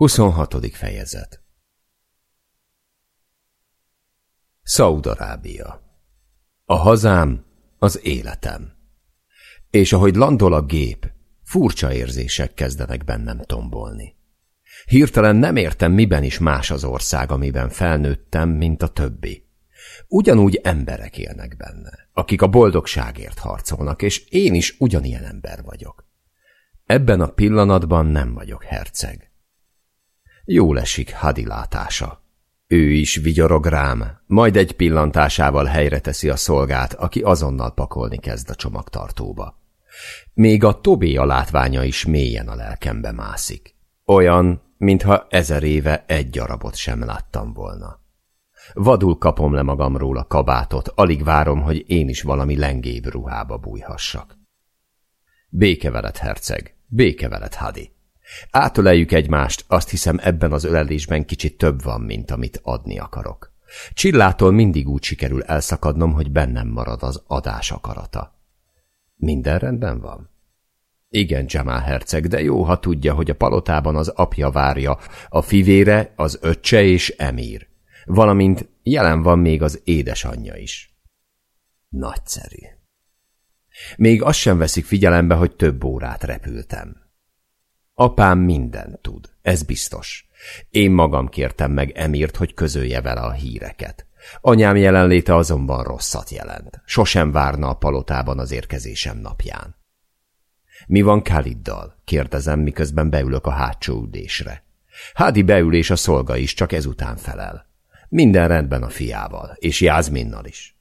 26. fejezet Szaudarábia A hazám, az életem. És ahogy landol a gép, furcsa érzések kezdenek bennem tombolni. Hirtelen nem értem, miben is más az ország, amiben felnőttem, mint a többi. Ugyanúgy emberek élnek benne, akik a boldogságért harcolnak, és én is ugyanilyen ember vagyok. Ebben a pillanatban nem vagyok herceg. Jól esik Hadi látása. Ő is vigyorog rám, majd egy pillantásával helyre teszi a szolgát, aki azonnal pakolni kezd a csomagtartóba. Még a Tobé a látványa is mélyen a lelkembe mászik. Olyan, mintha ezer éve egy darabot sem láttam volna. Vadul kapom le magamról a kabátot, alig várom, hogy én is valami lengébb ruhába bújhassak. Béke veled, herceg, béke veled, Hadi. Átöleljük egymást, azt hiszem ebben az ölelésben kicsit több van, mint amit adni akarok. Csillától mindig úgy sikerül elszakadnom, hogy bennem marad az adás akarata. Minden rendben van? Igen, Jamal herceg, de jó, ha tudja, hogy a palotában az apja várja, a fivére, az öccse és Emír. Valamint jelen van még az édesanyja is. Nagyszerű. Még azt sem veszik figyelembe, hogy több órát repültem. Apám mindent tud, ez biztos. Én magam kértem meg Emírt, hogy közölje vele a híreket. Anyám jelenléte azonban rosszat jelent. Sosem várna a palotában az érkezésem napján. Mi van Kaliddal? kérdezem, miközben beülök a hátsó ülésre. Hádi beül és a szolga is, csak ezután felel. Minden rendben a fiával, és Jászminnal is.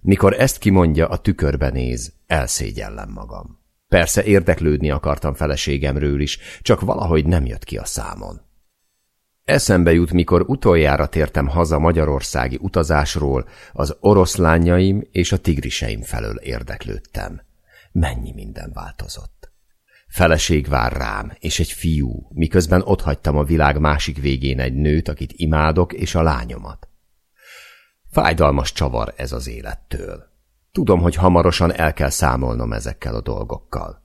Mikor ezt kimondja, a tükörbe néz, elszégyellem magam. Persze érdeklődni akartam feleségemről is, csak valahogy nem jött ki a számon. Eszembe jut, mikor utoljára tértem haza magyarországi utazásról, az oroszlányaim és a tigriseim felől érdeklődtem. Mennyi minden változott. Feleség vár rám, és egy fiú, miközben otthagytam a világ másik végén egy nőt, akit imádok, és a lányomat. Fájdalmas csavar ez az élettől. Tudom, hogy hamarosan el kell számolnom ezekkel a dolgokkal.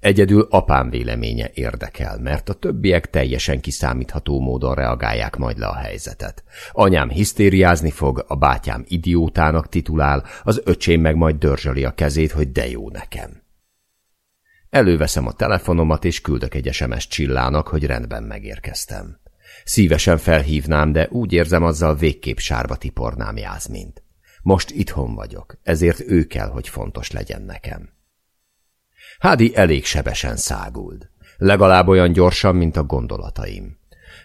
Egyedül apám véleménye érdekel, mert a többiek teljesen kiszámítható módon reagálják majd le a helyzetet. Anyám hisztériázni fog, a bátyám idiótának titulál, az öcsém meg majd dörzsöli a kezét, hogy de jó nekem. Előveszem a telefonomat, és küldök egy SMS csillának, hogy rendben megérkeztem. Szívesen felhívnám, de úgy érzem, azzal végképp sárba tipornám Jászmint. Most itthon vagyok, ezért ő kell, hogy fontos legyen nekem. Hádi elég sebesen száguld. Legalább olyan gyorsan, mint a gondolataim.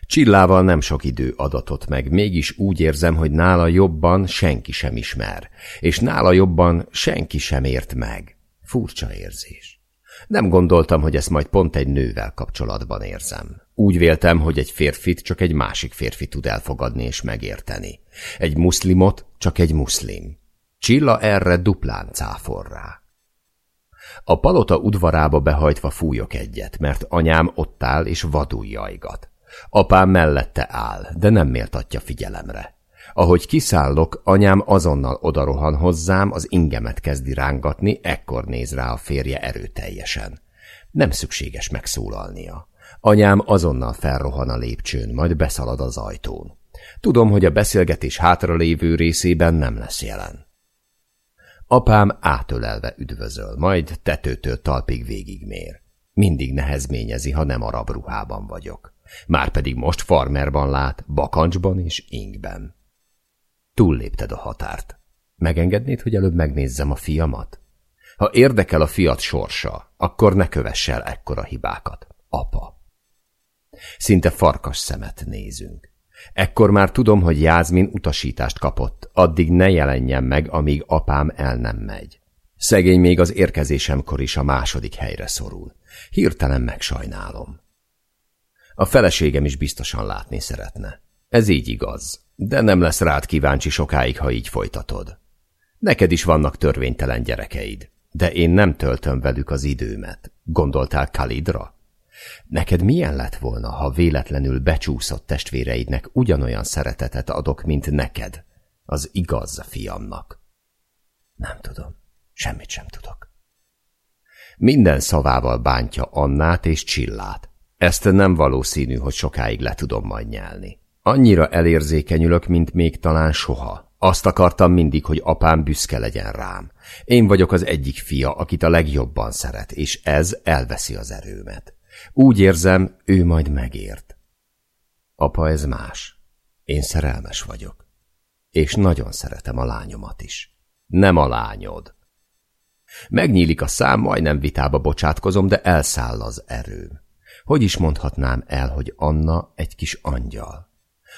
Csillával nem sok idő adatot meg, mégis úgy érzem, hogy nála jobban senki sem ismer, és nála jobban senki sem ért meg. Furcsa érzés. Nem gondoltam, hogy ezt majd pont egy nővel kapcsolatban érzem. Úgy véltem, hogy egy férfit csak egy másik férfi tud elfogadni és megérteni. Egy muszlimot csak egy muszlim. Csilla erre duplán cáfor rá. A palota udvarába behajtva fújok egyet, mert anyám ott áll és vadul jajgat. Apám mellette áll, de nem méltatja figyelemre. Ahogy kiszállok, anyám azonnal odarohan hozzám, az ingemet kezdi rángatni, ekkor néz rá a férje erőteljesen. Nem szükséges megszólalnia. Anyám azonnal felrohan a lépcsőn, majd beszalad az ajtón. Tudom, hogy a beszélgetés hátralévő részében nem lesz jelen. Apám átölelve üdvözöl, majd tetőtől talpig végigmér. Mindig nehezményezi, ha nem arab ruhában vagyok. Márpedig most farmerban lát, bakancsban és ingben. Túllépted a határt. Megengednéd, hogy előbb megnézzem a fiamat? Ha érdekel a fiat sorsa, akkor ne kövess el ekkora hibákat. Apa. Szinte farkas szemet nézünk. Ekkor már tudom, hogy Jázmin utasítást kapott, addig ne jelenjen meg, amíg apám el nem megy. Szegény még az érkezésemkor is a második helyre szorul. Hirtelen megsajnálom. A feleségem is biztosan látni szeretne. Ez így igaz, de nem lesz rád kíváncsi sokáig, ha így folytatod. Neked is vannak törvénytelen gyerekeid, de én nem töltöm velük az időmet. Gondoltál Kalidra? Neked milyen lett volna, ha véletlenül becsúszott testvéreidnek ugyanolyan szeretetet adok, mint neked, az igaz fiamnak? Nem tudom. Semmit sem tudok. Minden szavával bántja Annát és Csillát. Ezt nem valószínű, hogy sokáig le tudom majd nyelni. Annyira elérzékenyülök, mint még talán soha. Azt akartam mindig, hogy apám büszke legyen rám. Én vagyok az egyik fia, akit a legjobban szeret, és ez elveszi az erőmet. Úgy érzem, ő majd megért. Apa, ez más. Én szerelmes vagyok. És nagyon szeretem a lányomat is. Nem a lányod. Megnyílik a szám, majdnem vitába bocsátkozom, de elszáll az erőm. Hogy is mondhatnám el, hogy Anna egy kis angyal?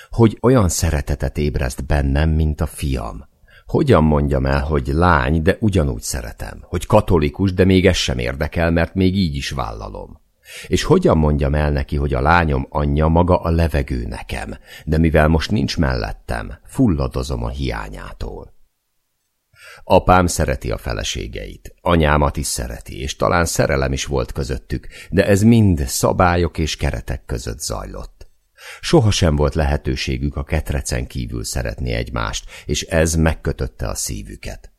Hogy olyan szeretetet ébreszt bennem, mint a fiam? Hogyan mondjam el, hogy lány, de ugyanúgy szeretem? Hogy katolikus, de még ez sem érdekel, mert még így is vállalom? És hogyan mondjam el neki, hogy a lányom anyja maga a levegő nekem, de mivel most nincs mellettem, fulladozom a hiányától. Apám szereti a feleségeit, anyámat is szereti, és talán szerelem is volt közöttük, de ez mind szabályok és keretek között zajlott. Sohasem volt lehetőségük a ketrecen kívül szeretni egymást, és ez megkötötte a szívüket.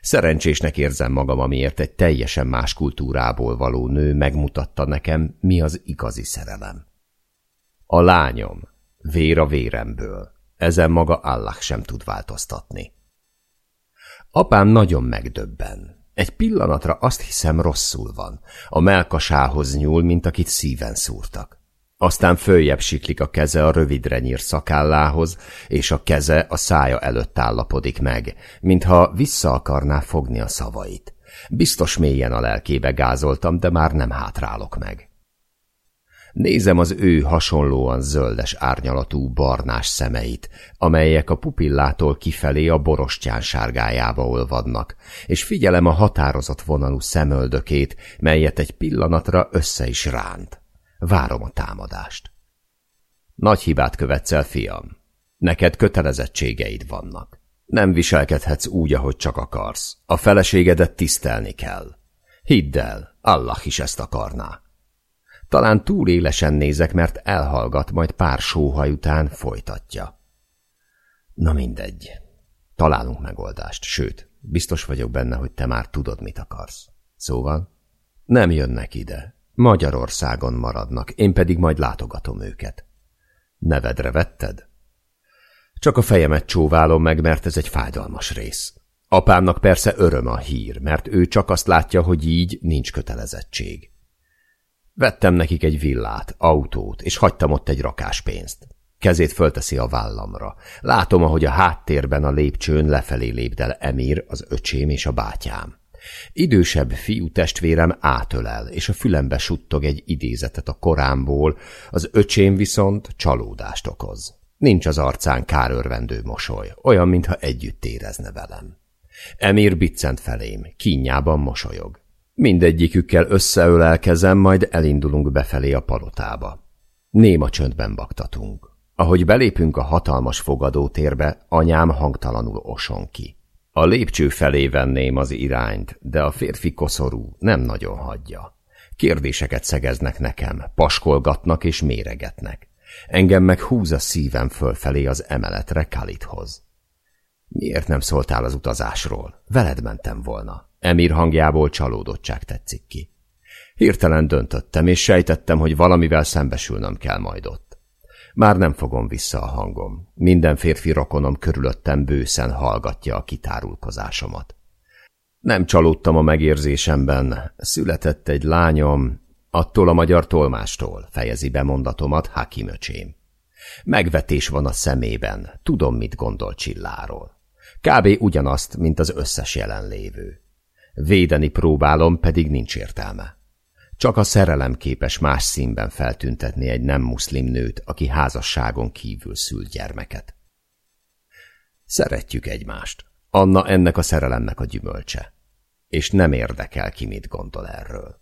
Szerencsésnek érzem magam, amiért egy teljesen más kultúrából való nő megmutatta nekem, mi az igazi szerelem. A lányom, vér a véremből, ezen maga Allah sem tud változtatni. Apám nagyon megdöbben. Egy pillanatra azt hiszem rosszul van. A melkasához nyúl, mint akit szíven szúrtak. Aztán följebb siklik a keze a rövidre nyír szakállához, és a keze a szája előtt állapodik meg, mintha vissza akarná fogni a szavait. Biztos mélyen a lelkébe gázoltam, de már nem hátrálok meg. Nézem az ő hasonlóan zöldes árnyalatú barnás szemeit, amelyek a pupillától kifelé a borostyán sárgájába olvadnak, és figyelem a határozott vonalú szemöldökét, melyet egy pillanatra össze is ránt. Várom a támadást. Nagy hibát követsz el, fiam. Neked kötelezettségeid vannak. Nem viselkedhetsz úgy, ahogy csak akarsz. A feleségedet tisztelni kell. Hidd el, Allah is ezt akarná. Talán túl élesen nézek, mert elhallgat, majd pár sóhaj után folytatja. Na mindegy. Találunk megoldást, sőt, biztos vagyok benne, hogy te már tudod, mit akarsz. Szóval nem jönnek ide. Magyarországon maradnak, én pedig majd látogatom őket. Nevedre vetted? Csak a fejemet csóválom meg, mert ez egy fájdalmas rész. Apámnak persze öröm a hír, mert ő csak azt látja, hogy így nincs kötelezettség. Vettem nekik egy villát, autót, és hagytam ott egy rakás pénzt. Kezét fölteszi a vállamra. Látom, ahogy a háttérben a lépcsőn lefelé lépdel Emir, az öcsém és a bátyám. Idősebb fiú testvérem átölel, és a fülembe suttog egy idézetet a korámból, az öcsém viszont csalódást okoz. Nincs az arcán kárörvendő mosoly, olyan, mintha együtt érezne velem. Emir biccent felém, kínjában mosolyog. Mindegyikükkel összeölelkezem, majd elindulunk befelé a palotába. Néma csöndben baktatunk. Ahogy belépünk a hatalmas fogadótérbe, anyám hangtalanul oson ki. A lépcső felé venném az irányt, de a férfi koszorú nem nagyon hagyja. Kérdéseket szegeznek nekem, paskolgatnak és méregetnek. Engem meg húz a szívem fölfelé az emeletre Kalithoz. Miért nem szóltál az utazásról? Veled mentem volna. Emir hangjából csalódottság tetszik ki. Hirtelen döntöttem, és sejtettem, hogy valamivel szembesülnöm kell majd ott. Már nem fogom vissza a hangom. Minden férfi rokonom körülöttem bőszen hallgatja a kitárulkozásomat. Nem csalódtam a megérzésemben. Született egy lányom, attól a magyar tolmástól, fejezi be mondatomat Hakim öcsém. Megvetés van a szemében, tudom, mit gondol Csilláról. Kb. ugyanazt, mint az összes jelenlévő. Védeni próbálom, pedig nincs értelme. Csak a szerelem képes más színben feltüntetni egy nem muszlim nőt, aki házasságon kívül szült gyermeket. Szeretjük egymást. Anna ennek a szerelemnek a gyümölcse. És nem érdekel ki, mit gondol erről.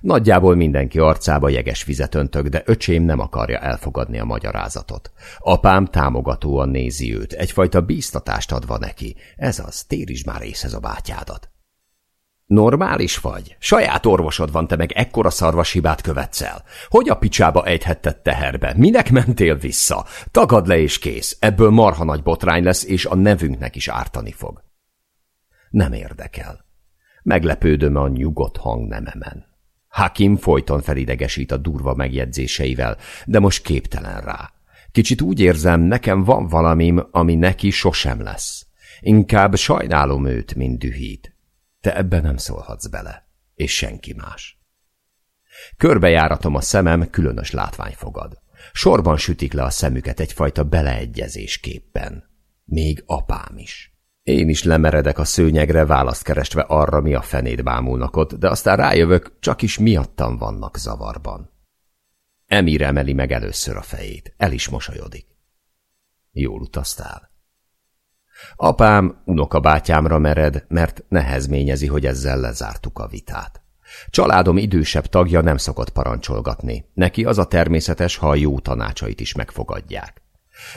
Nagyjából mindenki arcába jeges vizet öntök, de öcsém nem akarja elfogadni a magyarázatot. Apám támogatóan nézi őt, egyfajta bíztatást adva neki. Ez az, térítsd már észhez a bátyádat. Normális vagy? Saját orvosod van, te meg ekkora szarvashibát követsz el. Hogy a picsába ejthetted teherbe? Minek mentél vissza? Tagad le és kész. Ebből marha nagy botrány lesz, és a nevünknek is ártani fog. Nem érdekel. Meglepődöm a nyugodt hang nememen. Hakim folyton felidegesít a durva megjegyzéseivel, de most képtelen rá. Kicsit úgy érzem, nekem van valamim, ami neki sosem lesz. Inkább sajnálom őt, mint dühít. Te ebben nem szólhatsz bele, és senki más. Körbejáratom a szemem, különös látvány fogad. Sorban sütik le a szemüket egyfajta beleegyezésképpen. Még apám is. Én is lemeredek a szőnyegre, választ keresve arra, mi a fenét bámulnak ott, de aztán rájövök, csak is miattam vannak zavarban. Emir emeli meg először a fejét, el is mosolyodik. Jól utaztál. Apám unokabátyámra mered, mert nehezményezi, hogy ezzel lezártuk a vitát. Családom idősebb tagja nem szokott parancsolgatni. Neki az a természetes, ha a jó tanácsait is megfogadják.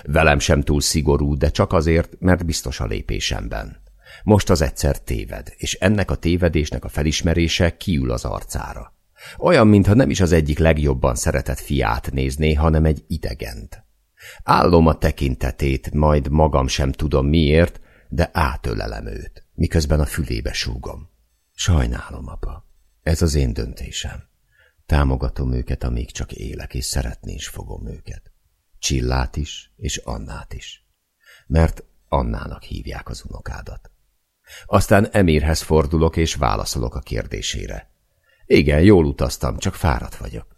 Velem sem túl szigorú, de csak azért, mert biztos a lépésemben. Most az egyszer téved, és ennek a tévedésnek a felismerése kiül az arcára. Olyan, mintha nem is az egyik legjobban szeretett fiát nézné, hanem egy idegent. Állom a tekintetét, majd magam sem tudom miért, de átölelem őt, miközben a fülébe súgom. Sajnálom, apa. Ez az én döntésem. Támogatom őket, amíg csak élek, és szeretni is fogom őket. Csillát is, és Annát is. Mert Annának hívják az unokádat. Aztán Emírhez fordulok, és válaszolok a kérdésére. Igen, jól utaztam, csak fáradt vagyok.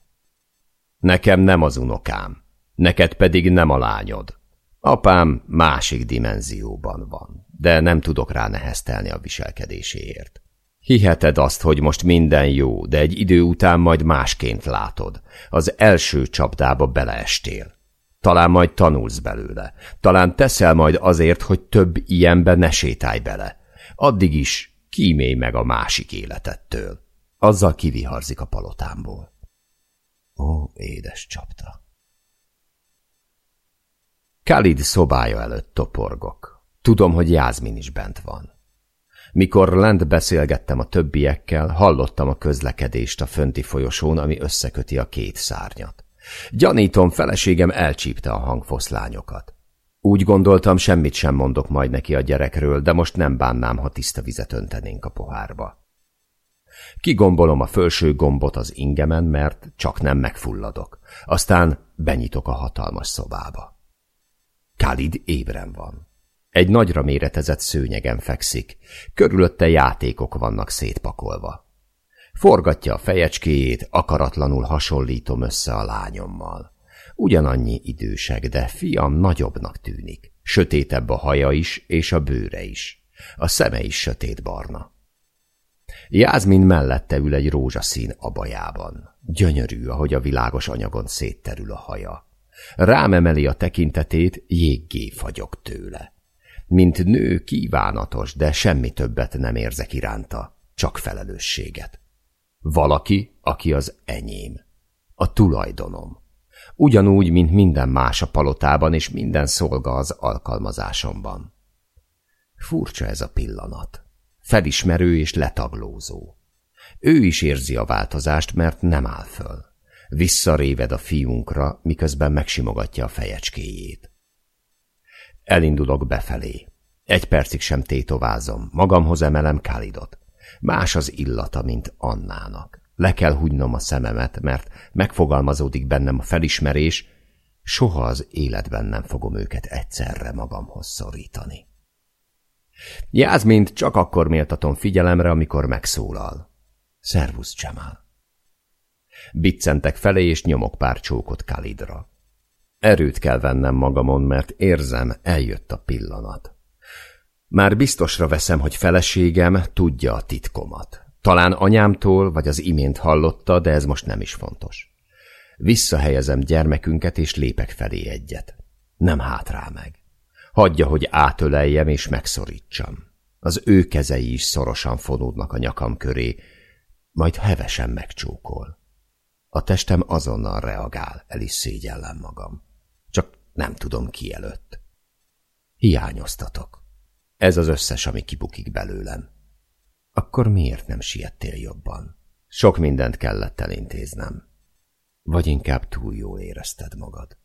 Nekem nem az unokám, neked pedig nem a lányod. Apám másik dimenzióban van, de nem tudok rá neheztelni a viselkedéséért. Hiheted azt, hogy most minden jó, de egy idő után majd másként látod. Az első csapdába beleestél. Talán majd tanulsz belőle. Talán teszel majd azért, hogy több ilyenbe ne sétálj bele. Addig is kímélj meg a másik életettől. Azzal kiviharzik a palotámból. Ó, édes csapta. Khalid szobája előtt toporgok. Tudom, hogy Jászmin is bent van. Mikor lent beszélgettem a többiekkel, hallottam a közlekedést a fönti folyosón, ami összeköti a két szárnyat. Gyanítom, feleségem elcsípte a hangfoszlányokat. Úgy gondoltam, semmit sem mondok majd neki a gyerekről, de most nem bánnám, ha tiszta vizet öntenénk a pohárba. Kigombolom a felső gombot az ingemen, mert csak nem megfulladok. Aztán benyitok a hatalmas szobába. Khalid ébren van. Egy nagyra méretezett szőnyegen fekszik, körülötte játékok vannak szétpakolva. Forgatja a fejecskéjét, akaratlanul hasonlítom össze a lányommal. Ugyanannyi idősek, de fiam nagyobbnak tűnik. Sötétebb a haja is, és a bőre is. A szeme is sötétbarna. Jászmin mellette ül egy rózsaszín abajában. Gyönyörű, ahogy a világos anyagon szétterül a haja. Rám emeli a tekintetét, jéggé fagyok tőle. Mint nő kívánatos, de semmi többet nem érzek iránta, csak felelősséget. Valaki, aki az enyém. A tulajdonom. Ugyanúgy, mint minden más a palotában, és minden szolga az alkalmazásomban. Furcsa ez a pillanat. Felismerő és letaglózó. Ő is érzi a változást, mert nem áll föl. Visszaréved a fiúnkra, miközben megsimogatja a fejecskéjét. Elindulok befelé. Egy percig sem tétovázom, magamhoz emelem Kálidot. Más az illata, mint Annának. Le kell húgynom a szememet, mert megfogalmazódik bennem a felismerés, soha az életben nem fogom őket egyszerre magamhoz szorítani. Jászmint csak akkor méltatom figyelemre, amikor megszólal. Szervusz, Csemál. Biccentek felé, és nyomok pár csókot Kalidra. Erőt kell vennem magamon, mert érzem, eljött a pillanat. Már biztosra veszem, hogy feleségem tudja a titkomat. Talán anyámtól, vagy az imént hallotta, de ez most nem is fontos. Visszahelyezem gyermekünket, és lépek felé egyet. Nem hátrál meg. Hagyja, hogy átöleljem és megszorítsam. Az ő kezei is szorosan fonódnak a nyakam köré, majd hevesen megcsókol. A testem azonnal reagál, el is szégyellem magam. Csak nem tudom ki előtt. Hiányoztatok. Ez az összes, ami kibukik belőlem. Akkor miért nem siettél jobban? Sok mindent kellett elintéznem. Vagy inkább túl jól érezted magad.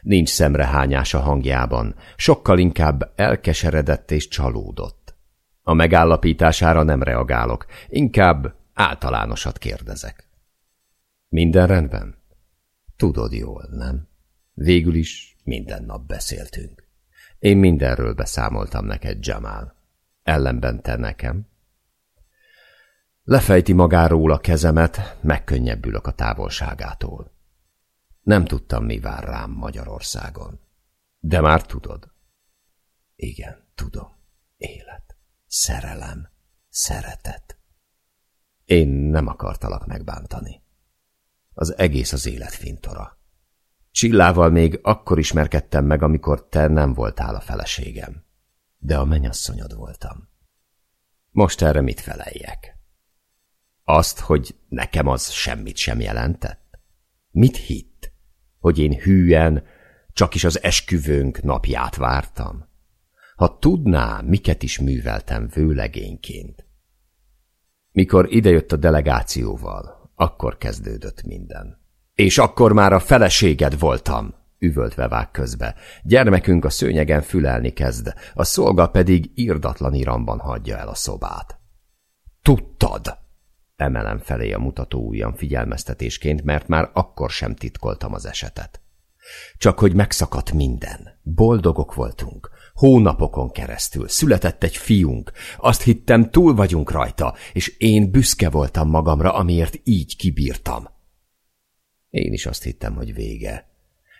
Nincs szemrehányás a hangjában, sokkal inkább elkeseredett és csalódott. A megállapítására nem reagálok, inkább általánosat kérdezek. Minden rendben? Tudod jól, nem? Végül is minden nap beszéltünk. Én mindenről beszámoltam neked, Jamal. Ellenben te nekem? Lefejti magáról a kezemet, megkönnyebbülök a távolságától. Nem tudtam, mi vár rám Magyarországon. De már tudod. Igen, tudom. Élet. Szerelem. Szeretet. Én nem akartalak megbántani. Az egész az élet fintora. Csillával még akkor ismerkedtem meg, amikor te nem voltál a feleségem. De a menyasszonyod voltam. Most erre mit feleljek? Azt, hogy nekem az semmit sem jelentett? Mit hitt? Hogy én hűen, csak is az esküvőnk napját vártam? Ha tudná, miket is műveltem vőlegényként. Mikor idejött a delegációval, akkor kezdődött minden. És akkor már a feleséged voltam, üvöltve vág közbe. Gyermekünk a szőnyegen fülelni kezd, a szolga pedig írdatlan iramban hagyja el a szobát. Tudtad! Emelem felé a mutató ujjam figyelmeztetésként, mert már akkor sem titkoltam az esetet. Csak hogy megszakadt minden. Boldogok voltunk. Hónapokon keresztül született egy fiunk. Azt hittem, túl vagyunk rajta, és én büszke voltam magamra, amiért így kibírtam. Én is azt hittem, hogy vége.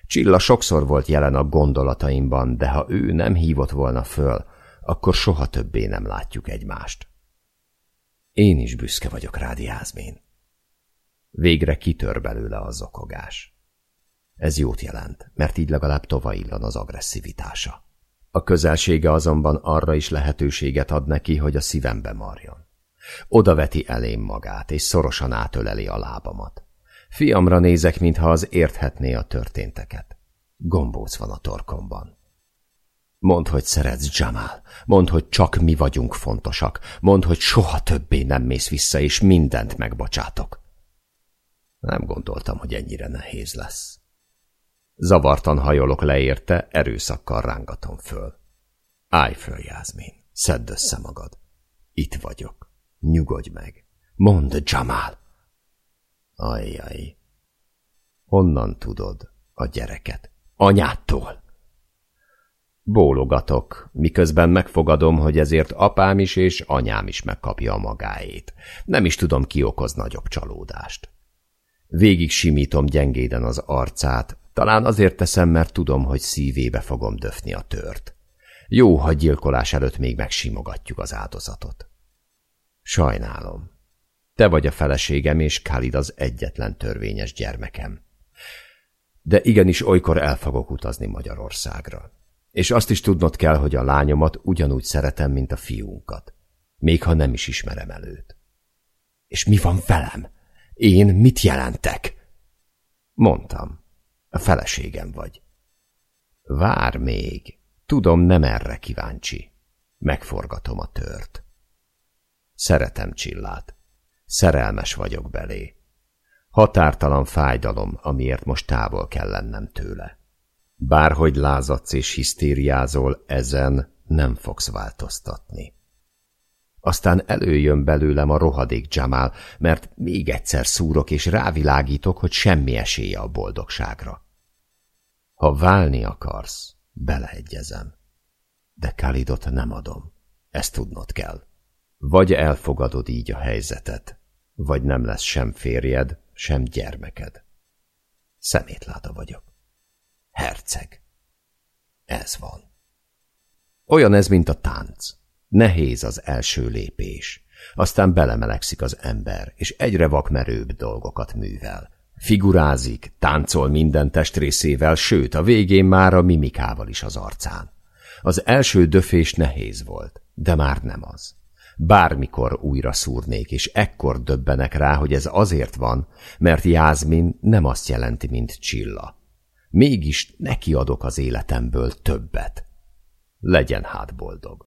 Csilla sokszor volt jelen a gondolataimban, de ha ő nem hívott volna föl, akkor soha többé nem látjuk egymást. Én is büszke vagyok rád, Jászmén. Végre kitör belőle a zokogás. Ez jót jelent, mert így legalább tovaillan az agresszivitása. A közelsége azonban arra is lehetőséget ad neki, hogy a szívembe marjon. Oda veti elém magát, és szorosan átöleli a lábamat. Fiamra nézek, mintha az érthetné a történteket. Gombóc van a torkomban. Mondd, hogy szeretsz, Jamal. Mondd, hogy csak mi vagyunk fontosak. Mondd, hogy soha többé nem mész vissza, és mindent megbocsátok. Nem gondoltam, hogy ennyire nehéz lesz. Zavartan hajolok leérte, erőszakkal rángatom föl. Állj föl, Jászmin, szedd össze magad. Itt vagyok. Nyugodj meg. Mondd, Jamal. Ajjaj. Honnan tudod a gyereket? Anyától. Bólogatok, miközben megfogadom, hogy ezért apám is és anyám is megkapja a magáét. Nem is tudom, ki okoz nagyobb csalódást. Végig simítom gyengéden az arcát, talán azért teszem, mert tudom, hogy szívébe fogom döfni a tört. Jó, ha gyilkolás előtt még megsimogatjuk az áldozatot. Sajnálom. Te vagy a feleségem, és Khalid az egyetlen törvényes gyermekem. De igenis olykor el fogok utazni Magyarországra. És azt is tudnod kell, hogy a lányomat ugyanúgy szeretem, mint a fiúnkat. Még ha nem is ismerem előt. És mi van velem? Én mit jelentek? Mondtam. A feleségem vagy. Vár még. Tudom, nem erre kíváncsi. Megforgatom a tört. Szeretem Csillát. Szerelmes vagyok belé. Határtalan fájdalom, amiért most távol kell lennem tőle. Bárhogy lázadsz és hisztériázol, ezen nem fogsz változtatni. Aztán előjön belőlem a rohadék Jamal, mert még egyszer szúrok és rávilágítok, hogy semmi esélye a boldogságra. Ha válni akarsz, beleegyezem. De Kalidot nem adom. Ezt tudnod kell. Vagy elfogadod így a helyzetet, vagy nem lesz sem férjed, sem gyermeked. Szemétláda vagyok. Herceg. Ez van. Olyan ez, mint a tánc. Nehéz az első lépés. Aztán belemelegszik az ember, és egyre vakmerőbb dolgokat művel. Figurázik, táncol minden testrészével, sőt, a végén már a mimikával is az arcán. Az első döfés nehéz volt, de már nem az. Bármikor újra szúrnék, és ekkor döbbenek rá, hogy ez azért van, mert Jászmin nem azt jelenti, mint Csilla. Mégis neki adok az életemből többet. Legyen hát boldog.